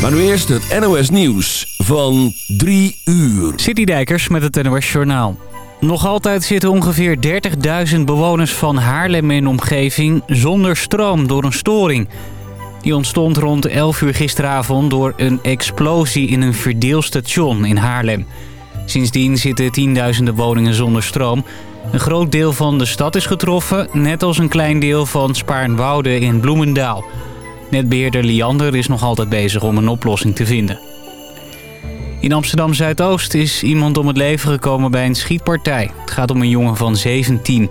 Maar nu eerst het NOS Nieuws van 3 uur. Citydijkers met het NOS Journaal. Nog altijd zitten ongeveer 30.000 bewoners van Haarlem en omgeving zonder stroom door een storing. Die ontstond rond 11 uur gisteravond door een explosie in een verdeelstation in Haarlem. Sindsdien zitten tienduizenden woningen zonder stroom. Een groot deel van de stad is getroffen, net als een klein deel van Spaarnwoude in Bloemendaal. Netbeheerder Liander is nog altijd bezig om een oplossing te vinden. In Amsterdam-Zuidoost is iemand om het leven gekomen bij een schietpartij. Het gaat om een jongen van 17.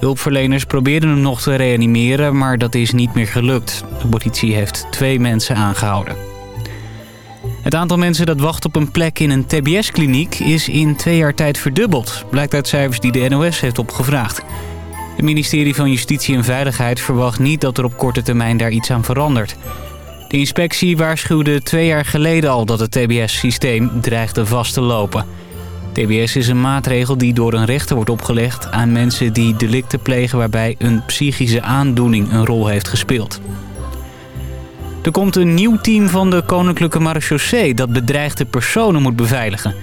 Hulpverleners probeerden hem nog te reanimeren, maar dat is niet meer gelukt. De politie heeft twee mensen aangehouden. Het aantal mensen dat wacht op een plek in een tbs-kliniek is in twee jaar tijd verdubbeld. Blijkt uit cijfers die de NOS heeft opgevraagd. Het ministerie van Justitie en Veiligheid verwacht niet dat er op korte termijn daar iets aan verandert. De inspectie waarschuwde twee jaar geleden al dat het TBS-systeem dreigde vast te lopen. TBS is een maatregel die door een rechter wordt opgelegd aan mensen die delicten plegen waarbij een psychische aandoening een rol heeft gespeeld. Er komt een nieuw team van de Koninklijke Marechaussee dat bedreigde personen moet beveiligen.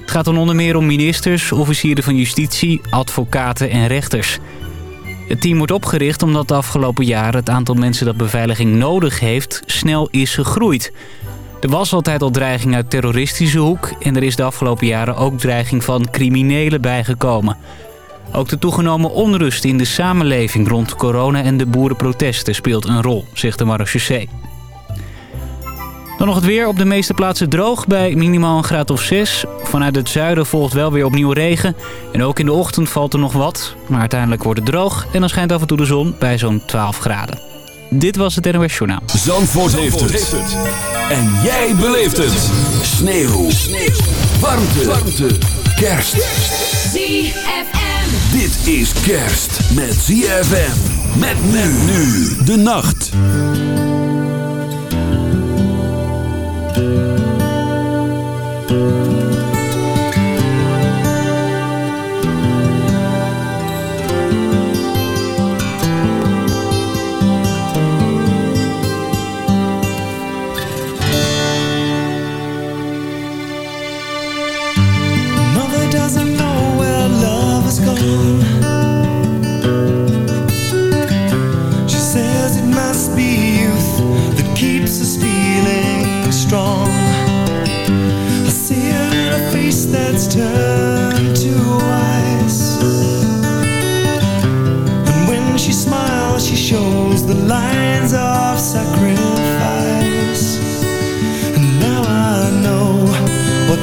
Het gaat dan onder meer om ministers, officieren van justitie, advocaten en rechters. Het team wordt opgericht omdat de afgelopen jaren het aantal mensen dat beveiliging nodig heeft snel is gegroeid. Er was altijd al dreiging uit terroristische hoek en er is de afgelopen jaren ook dreiging van criminelen bijgekomen. Ook de toegenomen onrust in de samenleving rond corona en de boerenprotesten speelt een rol, zegt de marechaussee. Dan nog het weer. Op de meeste plaatsen droog bij minimaal een graad of 6. Vanuit het zuiden volgt wel weer opnieuw regen. En ook in de ochtend valt er nog wat. Maar uiteindelijk wordt het droog en dan schijnt af en toe de zon bij zo'n 12 graden. Dit was het NOS Journaal. Zandvoort, heeft, het. En jij beleeft het. Sneeuw. Sneeuw. Warmte. Warmte. Kerst. ZFM. Dit is kerst met ZFM. Met men nu de nacht.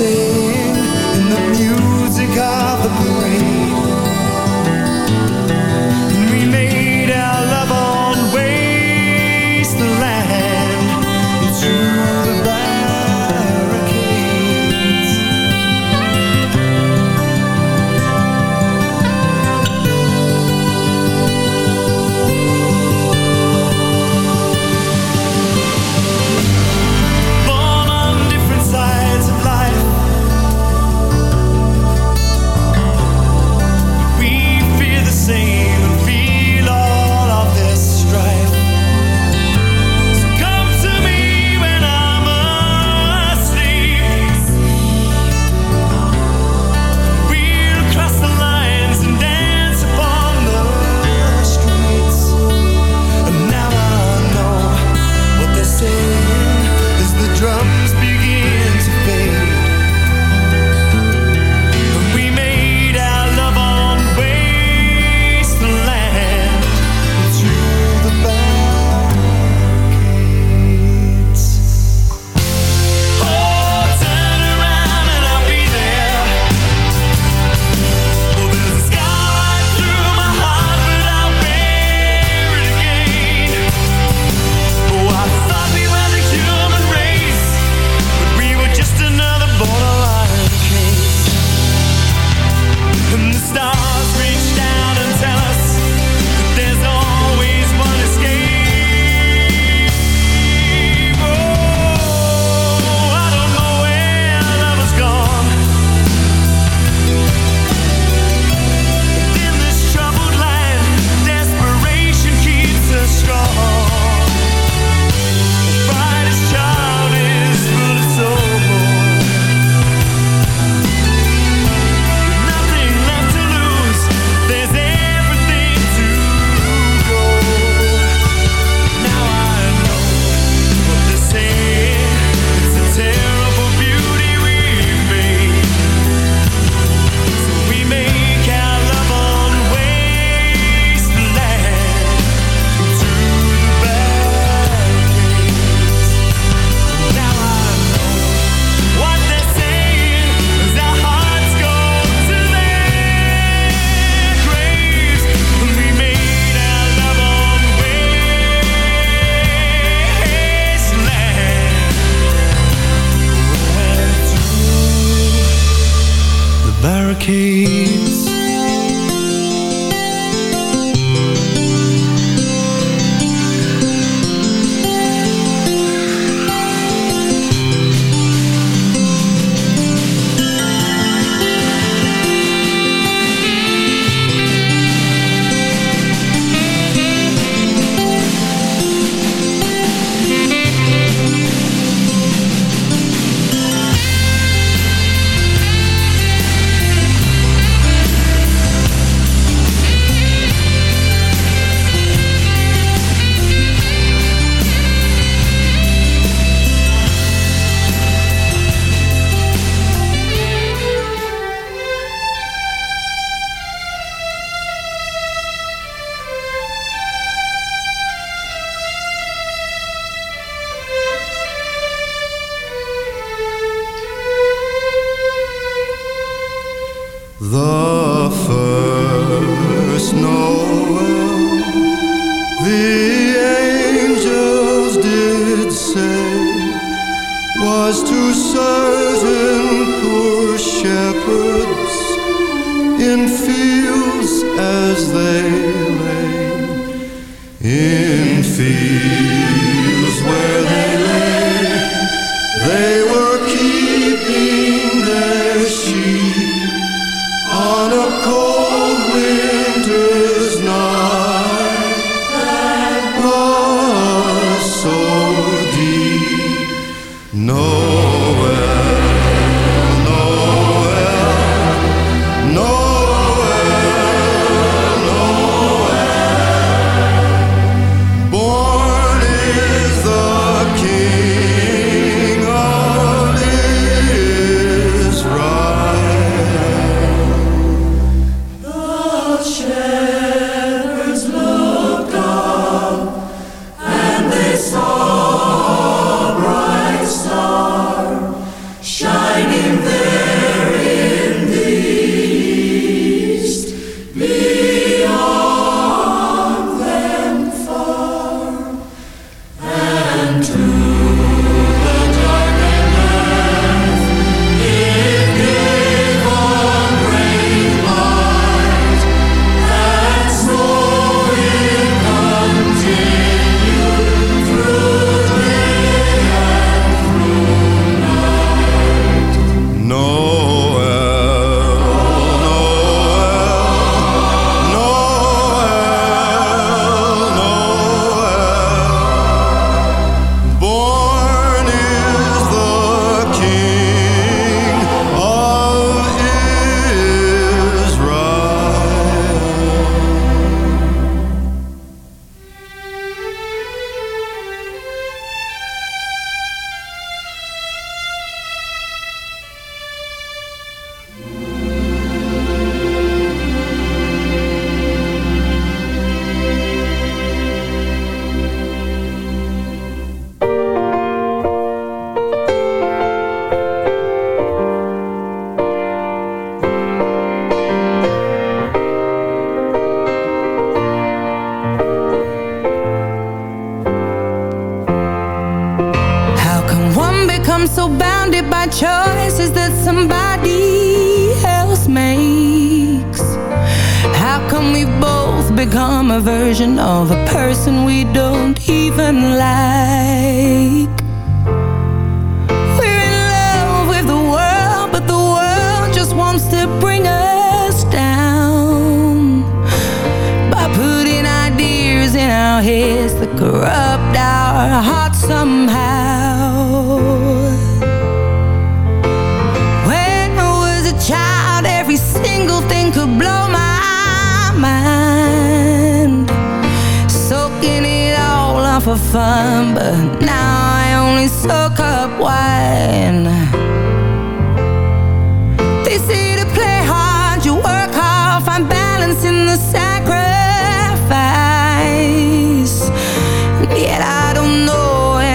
What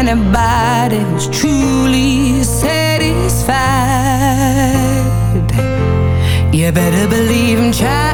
anybody who's truly satisfied. You better believe in child.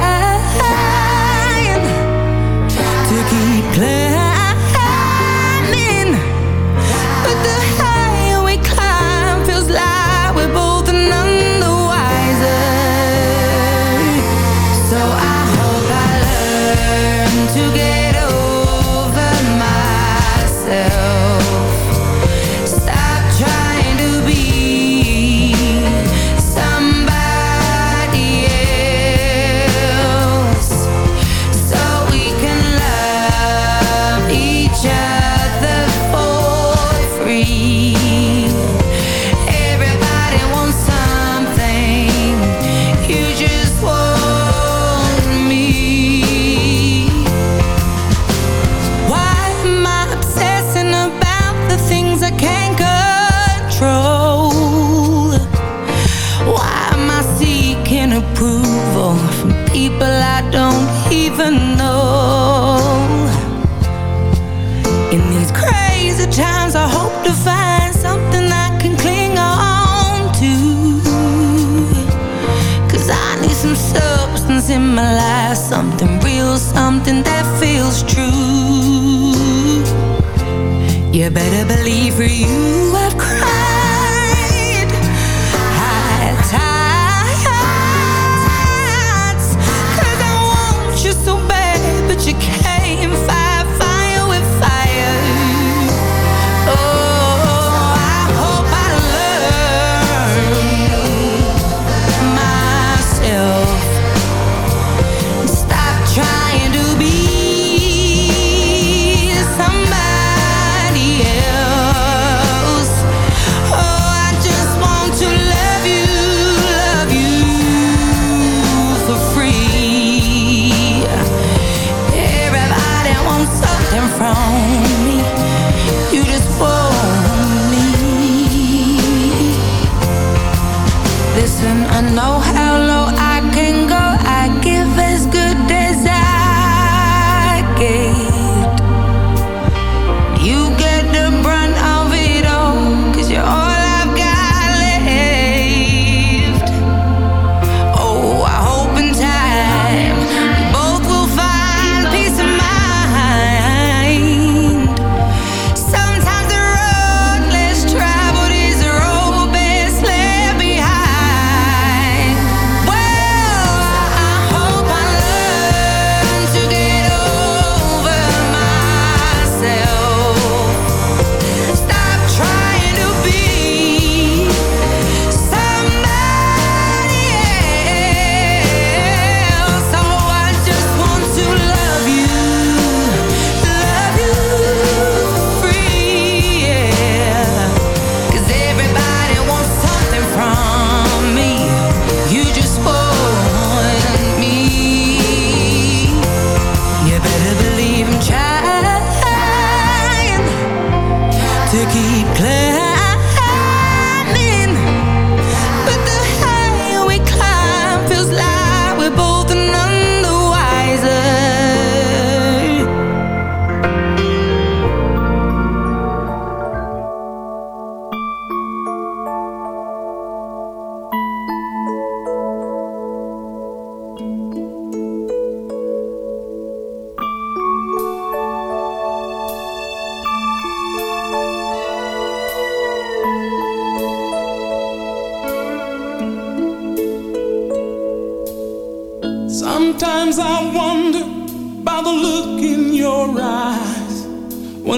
better believe for you I've cried.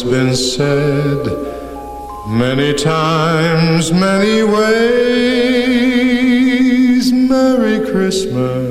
It's been said many times, many ways, Merry Christmas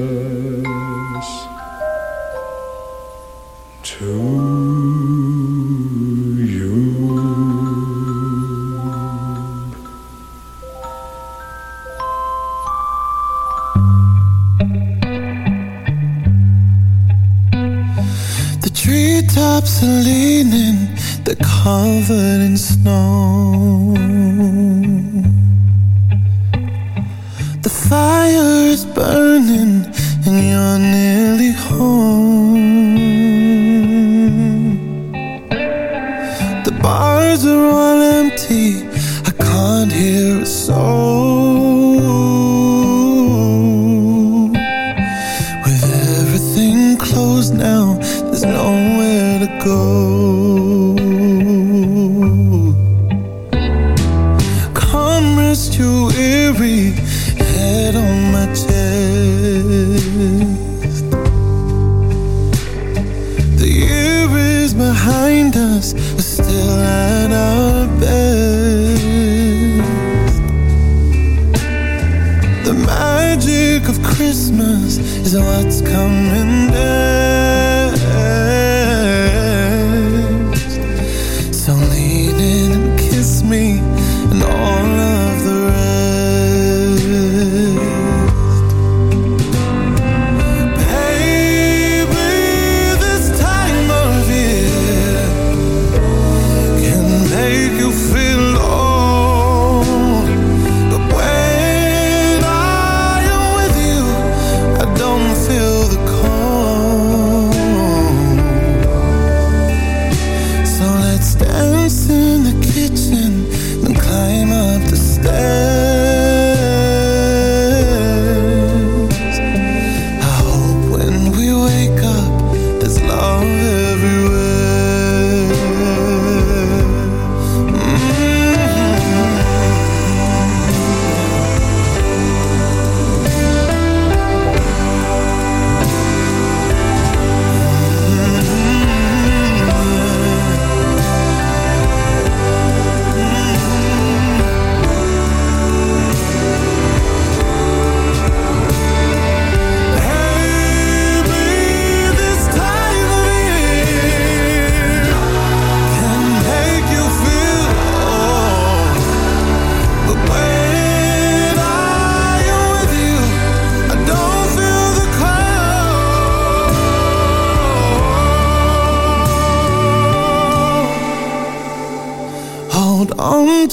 weary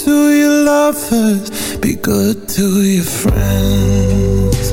to your lovers, be good to your friends.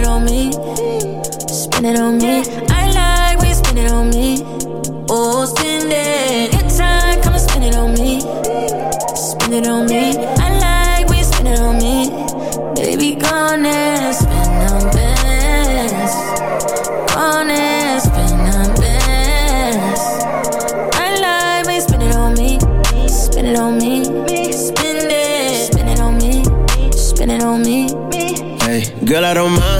It on me. Spend it on me. I like when you spend it on me. Oh, spend it. Good time, come and spend it on me. Spend it on me. I like when you spend it on me. Baby, gone and spend on bands. Gone and spend on bands. I like when you spend it on me. Spend it on me. It on me. It on me. Hey, girl, I don't mind.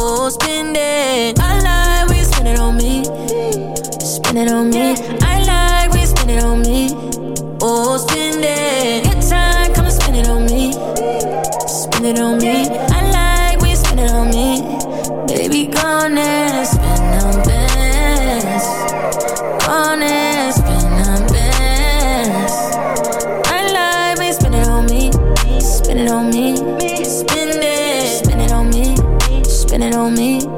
Oh, spend it. I like when you spend it on me. Spend it on me. I like when you spend it on me. Oh, spend it. Good time, come and spend it on me. Spend it on me. I like when you spend it on me. Baby, gone and me.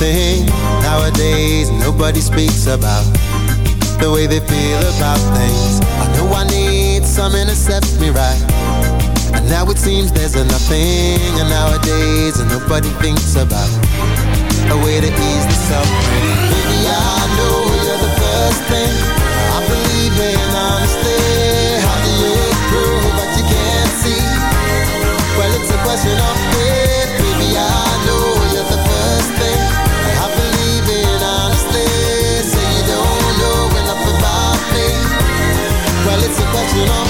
thing. Nowadays, nobody speaks about the way they feel about things. I know I need something to set me right. And now it seems there's a nothing. And nowadays, nobody thinks about a way to ease the suffering. Baby, I know you're the first thing. I believe in honestly. How do you prove what you can't see? Well, it's a question of faith, Well, it's